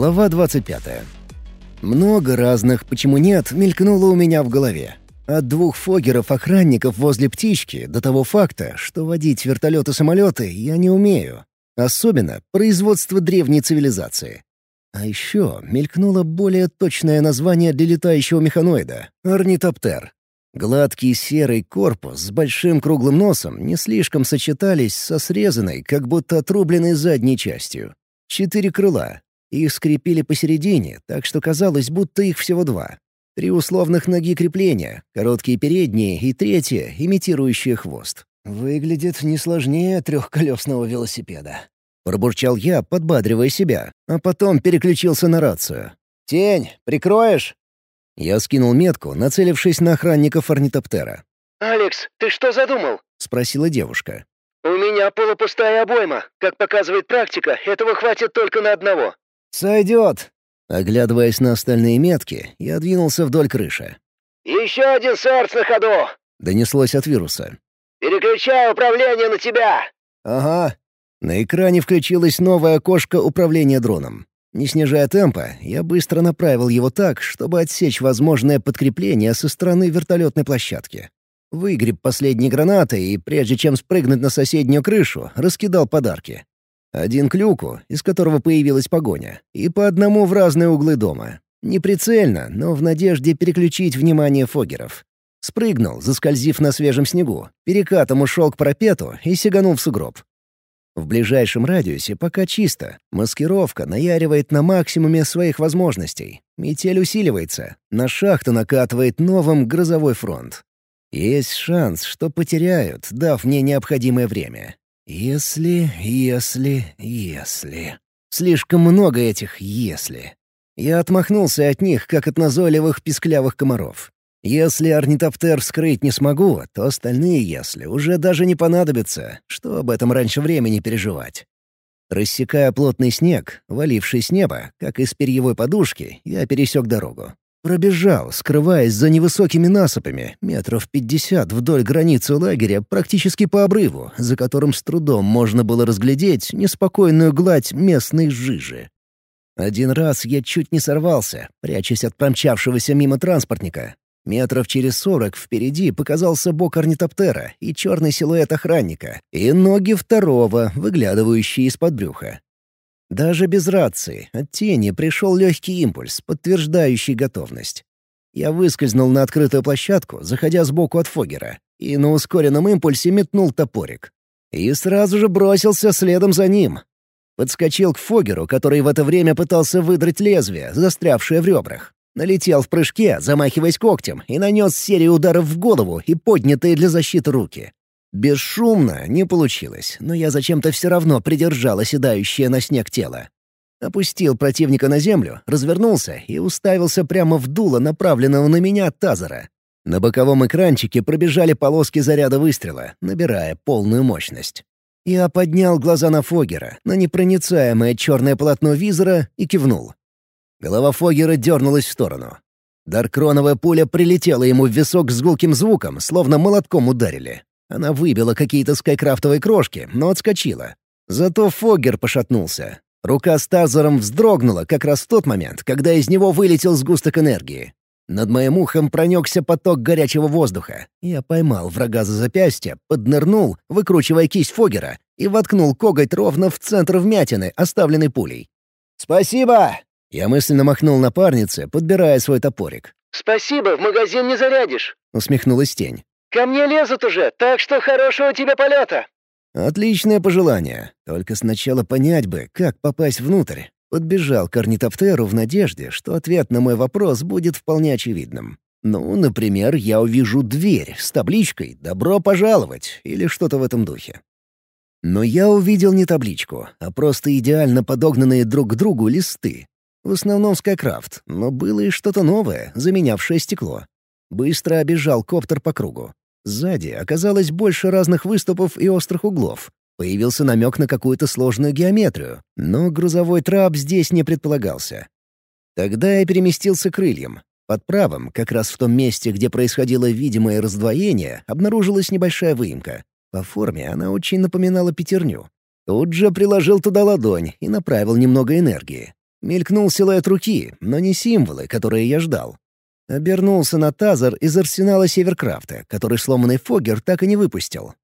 Глава 25. Много разных «почему нет» мелькнуло у меня в голове. От двух фогеров-охранников возле птички до того факта, что водить вертолеты-самолеты я не умею. Особенно производство древней цивилизации. А еще мелькнуло более точное название для летающего механоида — орнитоптер. Гладкий серый корпус с большим круглым носом не слишком сочетались со срезанной, как будто отрубленной задней частью. Четыре крыла, их скрепили посередине, так что казалось, будто их всего два. Три условных ноги крепления, короткие передние и третье, имитирующее хвост. «Выглядит не сложнее трехколесного велосипеда», — пробурчал я, подбадривая себя, а потом переключился на рацию. «Тень, прикроешь?» Я скинул метку, нацелившись на охранников орнитоптера. «Алекс, ты что задумал?» — спросила девушка. «У меня полупустая обойма. Как показывает практика, этого хватит только на одного. «Сойдет!» Оглядываясь на остальные метки, я двинулся вдоль крыши. «Еще один сорс на ходу!» — донеслось от вируса. «Переключаю управление на тебя!» «Ага». На экране включилось новое окошко управления дроном. Не снижая темпа, я быстро направил его так, чтобы отсечь возможное подкрепление со стороны вертолетной площадки. Выгреб последние гранаты и, прежде чем спрыгнуть на соседнюю крышу, раскидал подарки. Один к люку, из которого появилась погоня, и по одному в разные углы дома. Неприцельно, но в надежде переключить внимание фогеров. Спрыгнул, заскользив на свежем снегу, перекатом ушел к парапету и сиганул в сугроб. В ближайшем радиусе пока чисто. Маскировка наяривает на максимуме своих возможностей. Метель усиливается. На шахту накатывает новым грозовой фронт. Есть шанс, что потеряют, дав мне необходимое время. Если, если, если... Слишком много этих «если». Я отмахнулся от них, как от назойливых писклявых комаров. Если орнитоптер вскрыть не смогу, то остальные «если» уже даже не понадобятся, что об этом раньше времени переживать. Рассекая плотный снег, валивший с неба, как из перьевой подушки, я пересек дорогу. Пробежал, скрываясь за невысокими насыпами, метров пятьдесят вдоль границы лагеря, практически по обрыву, за которым с трудом можно было разглядеть неспокойную гладь местной жижи. Один раз я чуть не сорвался, прячась от промчавшегося мимо транспортника. Метров через сорок впереди показался бок орнитоптера и черный силуэт охранника, и ноги второго, выглядывающие из-под брюха. Даже без рации от тени пришел легкий импульс, подтверждающий готовность. Я выскользнул на открытую площадку, заходя сбоку от Фогера, и на ускоренном импульсе метнул топорик. И сразу же бросился следом за ним. Подскочил к Фогеру, который в это время пытался выдрать лезвие, застрявшее в ребрах. Налетел в прыжке, замахиваясь когтем, и нанес серию ударов в голову и поднятые для защиты руки. Бесшумно не получилось, но я зачем-то все равно придержал оседающее на снег тело. Опустил противника на землю, развернулся и уставился прямо в дуло направленного на меня тазера. На боковом экранчике пробежали полоски заряда выстрела, набирая полную мощность. Я поднял глаза на Фогера, на непроницаемое черное полотно визора и кивнул. Голова Фогера дернулась в сторону. Даркроновая пуля прилетела ему в висок с гулким звуком, словно молотком ударили. Она выбила какие-то скайкрафтовые крошки, но отскочила. Зато Фоггер пошатнулся. Рука с тазером вздрогнула как раз в тот момент, когда из него вылетел сгусток энергии. Над моим ухом пронесся поток горячего воздуха. Я поймал врага за запястье, поднырнул, выкручивая кисть Фогера, и воткнул коготь ровно в центр вмятины, оставленной пулей. «Спасибо!» Я мысленно махнул напарнице, подбирая свой топорик. «Спасибо, в магазин не зарядишь!» — усмехнулась тень. Ко мне лезут уже, так что хорошего тебе полета!» Отличное пожелание. Только сначала понять бы, как попасть внутрь. Подбежал к орнитоптеру в надежде, что ответ на мой вопрос будет вполне очевидным. Ну, например, я увижу дверь с табличкой «Добро пожаловать» или что-то в этом духе. Но я увидел не табличку, а просто идеально подогнанные друг к другу листы. В основном Скайкрафт, но было и что-то новое, заменявшее стекло. Быстро обежал коптер по кругу. Сзади оказалось больше разных выступов и острых углов. Появился намек на какую-то сложную геометрию, но грузовой трап здесь не предполагался. Тогда я переместился к крыльям. Под правым, как раз в том месте, где происходило видимое раздвоение, обнаружилась небольшая выемка. По форме она очень напоминала пятерню. Тут же приложил туда ладонь и направил немного энергии. Мелькнул силуэт руки, но не символы, которые я ждал. Обернулся на тазер из арсенала Северкрафта, который сломанный Фогер так и не выпустил.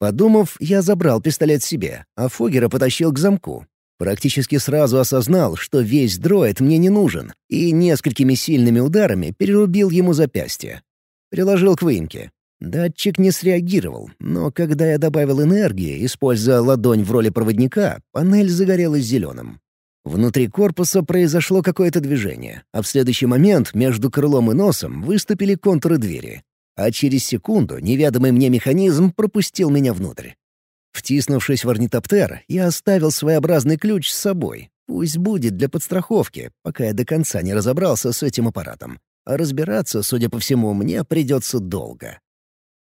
Подумав, я забрал пистолет себе, а Фогера потащил к замку. Практически сразу осознал, что весь дроид мне не нужен, и несколькими сильными ударами перерубил ему запястье. Приложил к выемке. Датчик не среагировал, но когда я добавил энергии, используя ладонь в роли проводника, панель загорелась зеленым. Внутри корпуса произошло какое-то движение, а в следующий момент между крылом и носом выступили контуры двери. А через секунду неведомый мне механизм пропустил меня внутрь. Втиснувшись в орнитоптер, я оставил своеобразный ключ с собой. Пусть будет для подстраховки, пока я до конца не разобрался с этим аппаратом. А разбираться, судя по всему, мне придется долго.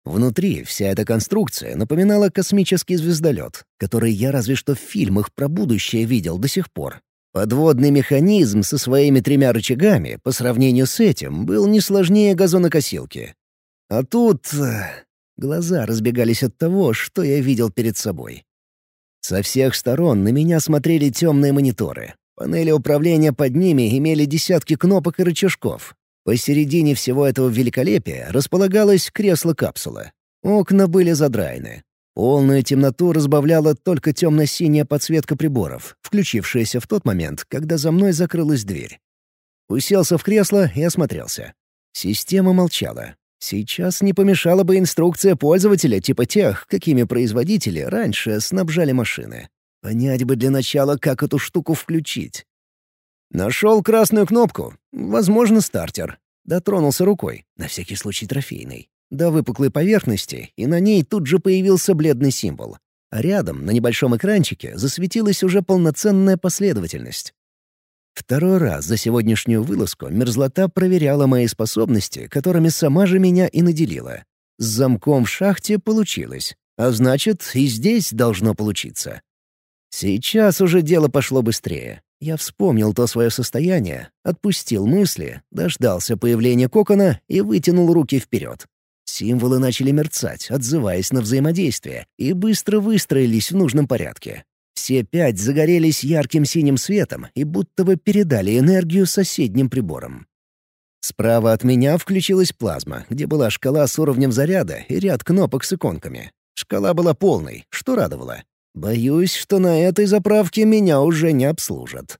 Внутри вся эта конструкция напоминала космический звездолет, который я разве что в фильмах про будущее видел до сих пор. Подводный механизм со своими тремя рычагами по сравнению с этим был не сложнее газонокосилки. А тут... Э, глаза разбегались от того, что я видел перед собой. Со всех сторон на меня смотрели темные мониторы. Панели управления под ними имели десятки кнопок и рычажков, Посередине всего этого великолепия располагалось кресло-капсула. Окна были задраены. Полную темноту разбавляла только темно-синяя подсветка приборов, включившаяся в тот момент, когда за мной закрылась дверь. Уселся в кресло и осмотрелся. Система молчала. Сейчас не помешала бы инструкция пользователя типа тех, какими производители раньше снабжали машины. Понять бы для начала, как эту штуку включить. Нашел красную кнопку. Возможно, стартер. Дотронулся рукой, на всякий случай трофейный, до выпуклой поверхности, и на ней тут же появился бледный символ. А рядом, на небольшом экранчике, засветилась уже полноценная последовательность. Второй раз за сегодняшнюю вылазку мерзлота проверяла мои способности, которыми сама же меня и наделила. С замком в шахте получилось, а значит, и здесь должно получиться. Сейчас уже дело пошло быстрее. Я вспомнил то свое состояние, отпустил мысли, дождался появления кокона и вытянул руки вперед. Символы начали мерцать, отзываясь на взаимодействие, и быстро выстроились в нужном порядке. Все пять загорелись ярким синим светом и будто бы передали энергию соседним приборам. Справа от меня включилась плазма, где была шкала с уровнем заряда и ряд кнопок с иконками. Шкала была полной, что радовало. Боюсь, что на этой заправке меня уже не обслужат.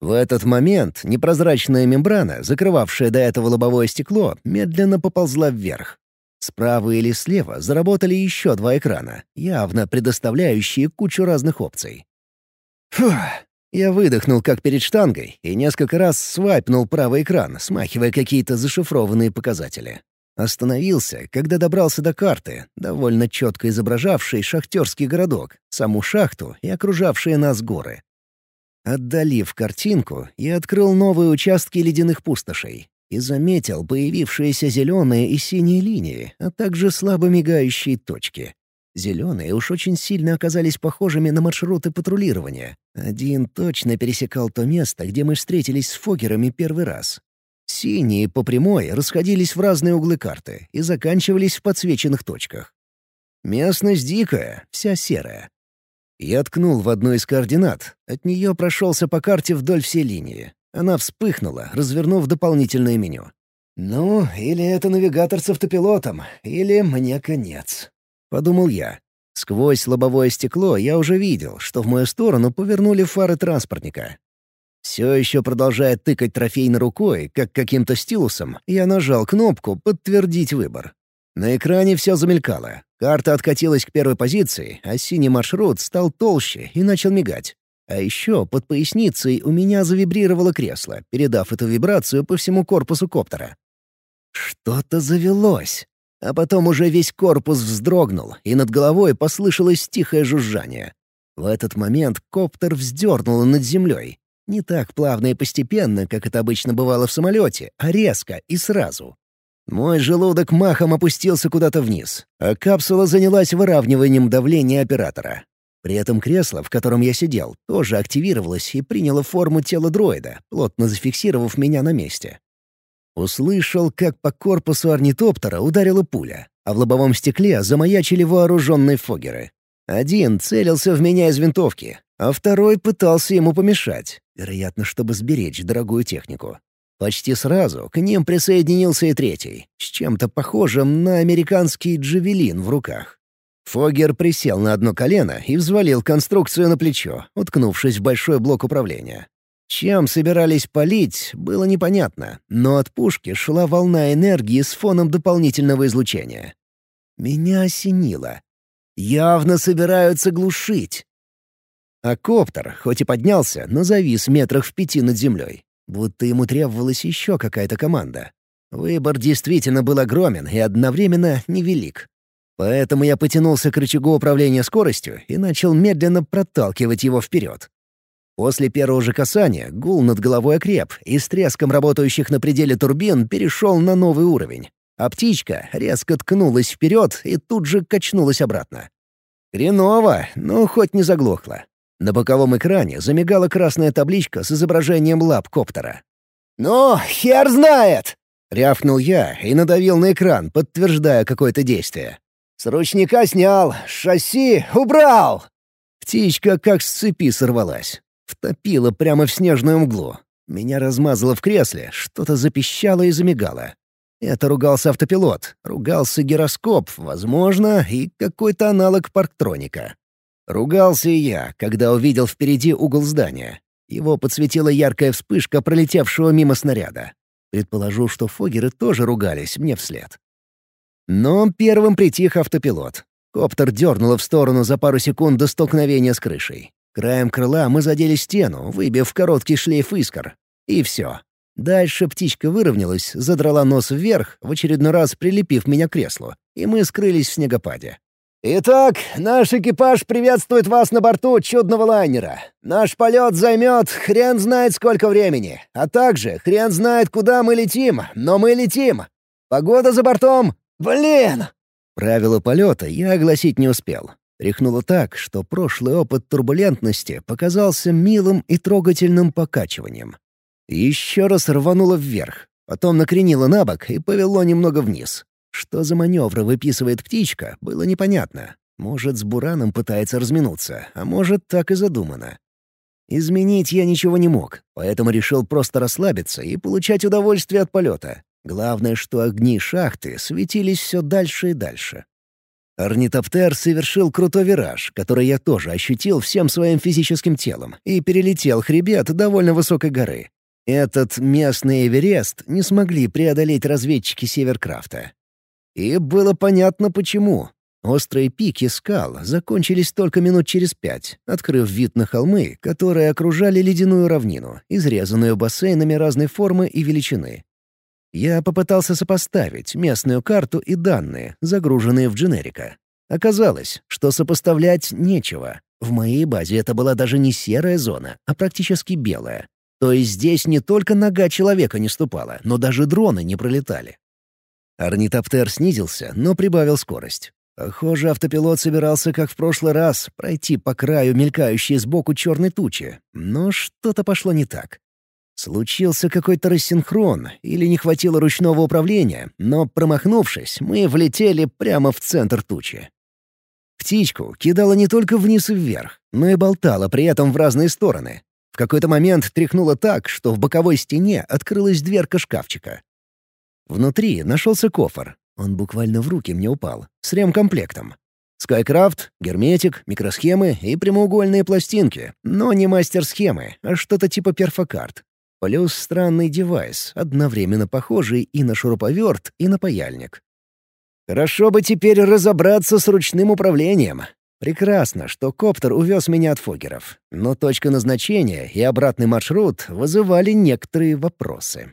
В этот момент непрозрачная мембрана, закрывавшая до этого лобовое стекло, медленно поползла вверх. Справа или слева заработали еще два экрана, явно предоставляющие кучу разных опций. Фух, я выдохнул как перед штангой и несколько раз свайпнул правый экран, смахивая какие-то зашифрованные показатели. Остановился, когда добрался до карты, довольно четко изображавшей шахтерский городок, саму шахту и окружавшие нас горы. Отдалив картинку, я открыл новые участки ледяных пустошей и заметил появившиеся зеленые и синие линии, а также слабо мигающие точки. Зеленые уж очень сильно оказались похожими на маршруты патрулирования. Один точно пересекал то место, где мы встретились с Фогерами первый раз, Синие по прямой расходились в разные углы карты и заканчивались в подсвеченных точках. Местность дикая, вся серая. Я ткнул в одну из координат. От нее прошелся по карте вдоль всей линии. Она вспыхнула, развернув дополнительное меню. «Ну, или это навигатор с автопилотом, или мне конец», — подумал я. Сквозь лобовое стекло я уже видел, что в мою сторону повернули фары транспортника. Все еще продолжая тыкать трофейной рукой, как каким-то стилусом, я нажал кнопку «Подтвердить выбор». На экране все замелькало. Карта откатилась к первой позиции, а синий маршрут стал толще и начал мигать. А еще под поясницей у меня завибрировало кресло, передав эту вибрацию по всему корпусу коптера. Что-то завелось. А потом уже весь корпус вздрогнул, и над головой послышалось тихое жужжание. В этот момент коптер вздернуло над землей, не так плавно и постепенно, как это обычно бывало в самолете, а резко и сразу. Мой желудок махом опустился куда-то вниз, а капсула занялась выравниванием давления оператора. При этом кресло, в котором я сидел, тоже активировалось и приняло форму тела дроида, плотно зафиксировав меня на месте. Услышал, как по корпусу орнитоптера ударила пуля, а в лобовом стекле замаячили вооруженные фогеры. Один целился в меня из винтовки, а второй пытался ему помешать. Вероятно, чтобы сберечь дорогую технику. Почти сразу к ним присоединился и третий, с чем-то похожим на американский джавелин в руках. Фогер присел на одно колено и взвалил конструкцию на плечо, уткнувшись в большой блок управления. Чем собирались палить, было непонятно, но от пушки шла волна энергии с фоном дополнительного излучения. Меня осенило. Явно собираются глушить. А коптер, хоть и поднялся, но завис метрах в пяти над землей. Будто ему требовалась еще какая-то команда. Выбор действительно был огромен и одновременно невелик. Поэтому я потянулся к рычагу управления скоростью и начал медленно проталкивать его вперед. После первого же касания гул над головой окреп и с треском работающих на пределе турбин перешел на новый уровень. А птичка резко ткнулась вперед и тут же качнулась обратно. Хреново, но хоть не заглохла. На боковом экране замигала красная табличка с изображением лап коптера. «Ну, хер знает!» — рявкнул я и надавил на экран, подтверждая какое-то действие. «С ручника снял, шасси убрал!» Птичка как с цепи сорвалась. Втопила прямо в снежную мглу. Меня размазало в кресле, что-то запищало и замигало. Это ругался автопилот, ругался гироскоп, возможно, и какой-то аналог парктроника. Ругался и я, когда увидел впереди угол здания. Его подсветила яркая вспышка пролетевшего мимо снаряда. Предположу, что фогеры тоже ругались мне вслед. Но первым притих автопилот. Коптер дернуло в сторону за пару секунд до столкновения с крышей. Краем крыла мы задели стену, выбив короткий шлейф искр. И все. Дальше птичка выровнялась, задрала нос вверх, в очередной раз прилепив меня к креслу, и мы скрылись в снегопаде. «Итак, наш экипаж приветствует вас на борту чудного лайнера. Наш полет займет хрен знает сколько времени, а также хрен знает куда мы летим, но мы летим. Погода за бортом... Блин!» Правила полета я огласить не успел. Тряхнуло так, что прошлый опыт турбулентности показался милым и трогательным покачиванием. Еще раз рвануло вверх, потом накренило на бок и повело немного вниз. Что за маневры выписывает птичка, было непонятно. Может, с Бураном пытается разминуться, а может, так и задумано. Изменить я ничего не мог, поэтому решил просто расслабиться и получать удовольствие от полета. Главное, что огни шахты светились все дальше и дальше. Орнитоптер совершил крутой вираж, который я тоже ощутил всем своим физическим телом, и перелетел хребет довольно высокой горы. Этот местный Эверест не смогли преодолеть разведчики Северкрафта. И было понятно почему. Острые пики скал закончились только минут через пять, открыв вид на холмы, которые окружали ледяную равнину, изрезанную бассейнами разной формы и величины. Я попытался сопоставить местную карту и данные, загруженные в дженерика. Оказалось, что сопоставлять нечего. В моей базе это была даже не серая зона, а практически белая. То есть здесь не только нога человека не ступала, но даже дроны не пролетали. Орнитоптер снизился, но прибавил скорость. Похоже, автопилот собирался, как в прошлый раз, пройти по краю мелькающей сбоку черной тучи. Но что-то пошло не так. Случился какой-то рассинхрон, или не хватило ручного управления, но, промахнувшись, мы влетели прямо в центр тучи. Птичку кидала не только вниз и вверх, но и болтала при этом в разные стороны. В какой-то момент тряхнуло так, что в боковой стене открылась дверка шкафчика. Внутри нашелся кофр. Он буквально в руки мне упал. С ремкомплектом. Скайкрафт, герметик, микросхемы и прямоугольные пластинки. Но не мастер-схемы, а что-то типа перфокарт. Плюс странный девайс, одновременно похожий и на шуруповерт, и на паяльник. Хорошо бы теперь разобраться с ручным управлением. Прекрасно, что коптер увез меня от фогеров, но точка назначения и обратный маршрут вызывали некоторые вопросы.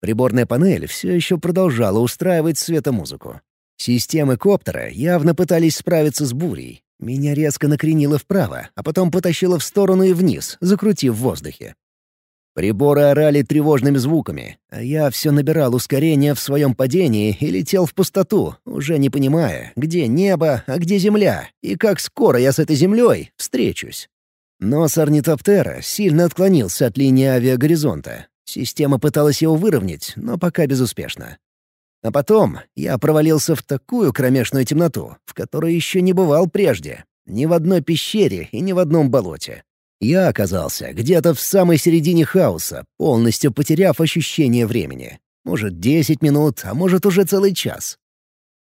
Приборная панель все еще продолжала устраивать светомузыку. Системы коптера явно пытались справиться с бурей. Меня резко накренило вправо, а потом потащило в сторону и вниз, закрутив в воздухе. Приборы орали тревожными звуками, а я все набирал ускорение в своем падении и летел в пустоту, уже не понимая, где небо, а где земля, и как скоро я с этой землей встречусь. Нос орнитоптера сильно отклонился от линии авиагоризонта, Система пыталась его выровнять, но пока безуспешно. А потом я провалился в такую кромешную темноту, в которой еще не бывал прежде. Ни в одной пещере и ни в одном болоте. Я оказался где-то в самой середине хаоса, полностью потеряв ощущение времени. Может, десять минут, а может, уже целый час.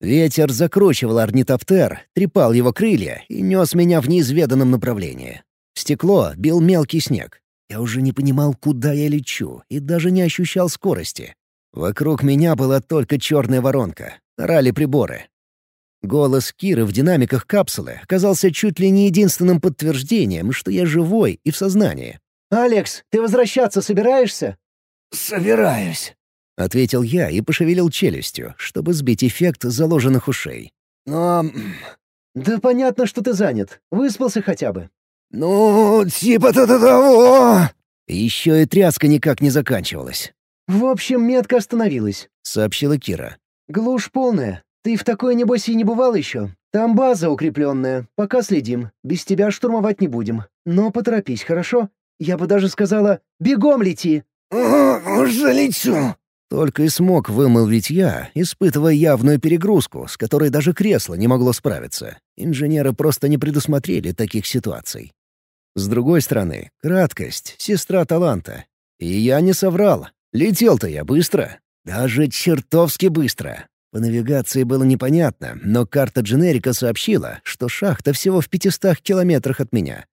Ветер закручивал орнитоптер, трепал его крылья и нес меня в неизведанном направлении. В стекло бил мелкий снег. Я уже не понимал, куда я лечу, и даже не ощущал скорости. Вокруг меня была только черная воронка. Орали приборы. Голос Киры в динамиках капсулы оказался чуть ли не единственным подтверждением, что я живой и в сознании. «Алекс, ты возвращаться собираешься?» «Собираюсь», — ответил я и пошевелил челюстью, чтобы сбить эффект заложенных ушей. «Но...» «Да понятно, что ты занят. Выспался хотя бы». «Ну, типа-то того...» Еще и тряска никак не заканчивалась. «В общем, метка остановилась», — сообщила Кира. «Глушь полная. Ты в такой, небось, и не бывал еще. Там база укрепленная. Пока следим. Без тебя штурмовать не будем. Но поторопись, хорошо? Я бы даже сказала, бегом лети!» «Уже лечу!» Только и смог вымолвить я, испытывая явную перегрузку, с которой даже кресло не могло справиться. Инженеры просто не предусмотрели таких ситуаций. С другой стороны, краткость — сестра таланта. И я не соврал. Летел-то я быстро. Даже чертовски быстро. По навигации было непонятно, но карта Дженерика сообщила, что шахта всего в 500 километрах от меня.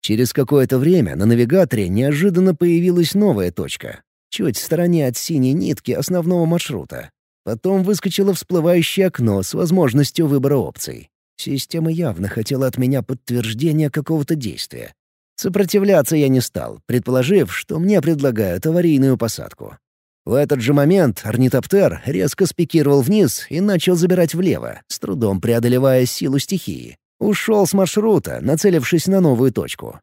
Через какое-то время на навигаторе неожиданно появилась новая точка. Чуть в стороне от синей нитки основного маршрута. Потом выскочило всплывающее окно с возможностью выбора опций. Система явно хотела от меня подтверждения какого-то действия. Сопротивляться я не стал, предположив, что мне предлагают аварийную посадку. В этот же момент орнитоптер резко спикировал вниз и начал забирать влево, с трудом преодолевая силу стихии. Ушел с маршрута, нацелившись на новую точку.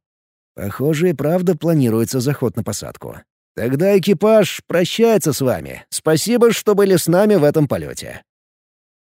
Похоже, и правда планируется заход на посадку. Тогда экипаж прощается с вами. Спасибо, что были с нами в этом полете.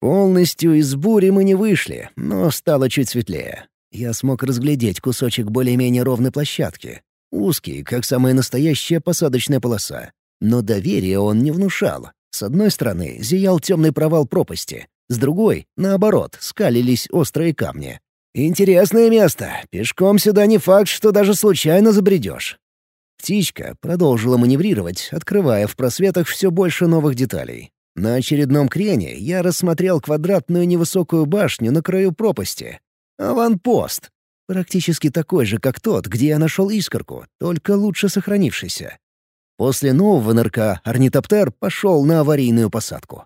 Полностью из бури мы не вышли, но стало чуть светлее. Я смог разглядеть кусочек более-менее ровной площадки. Узкий, как самая настоящая посадочная полоса. Но доверия он не внушал. С одной стороны зиял темный провал пропасти, с другой, наоборот, скалились острые камни. Интересное место. Пешком сюда не факт, что даже случайно забредешь. Птичка продолжила маневрировать, открывая в просветах все больше новых деталей. На очередном крене я рассмотрел квадратную невысокую башню на краю пропасти. Аванпост. Практически такой же, как тот, где я нашел искорку, только лучше сохранившийся. После нового нырка орнитоптер пошел на аварийную посадку.